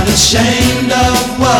not ashamed of what